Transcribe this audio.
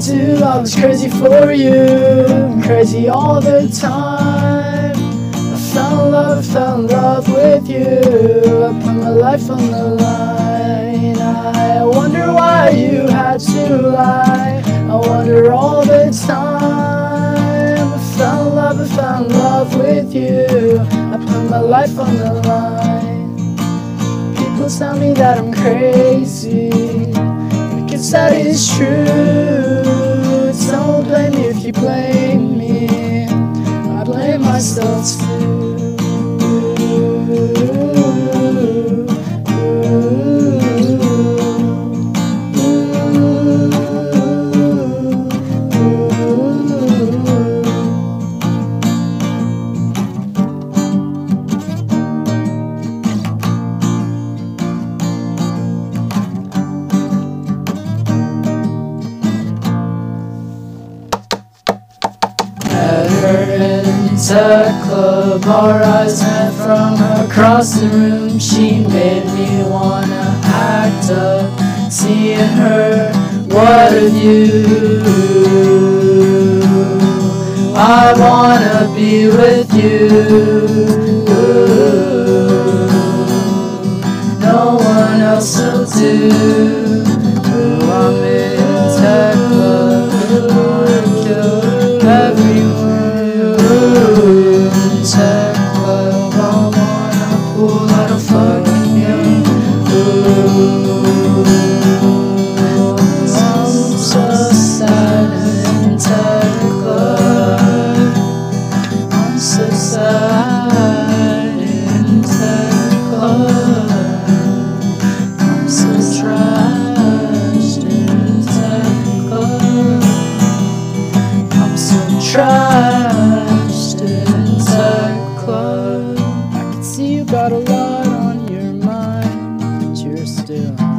to. I was crazy for you, crazy all the time. I fell in love, fell in love with you. I put my life on the line. I wonder why you had to lie. I wonder all the time. I fell in love, I fell in love with you. I put my life on the line. People tell me that I'm crazy. I guess that is true. Myself too. Her into club, our eyes met from across the room. She made me wanna act up. Seeing her, what of you? I wanna be with you. No one else will do. trust inside clothes. I can see you got a lot on your mind, but you're still.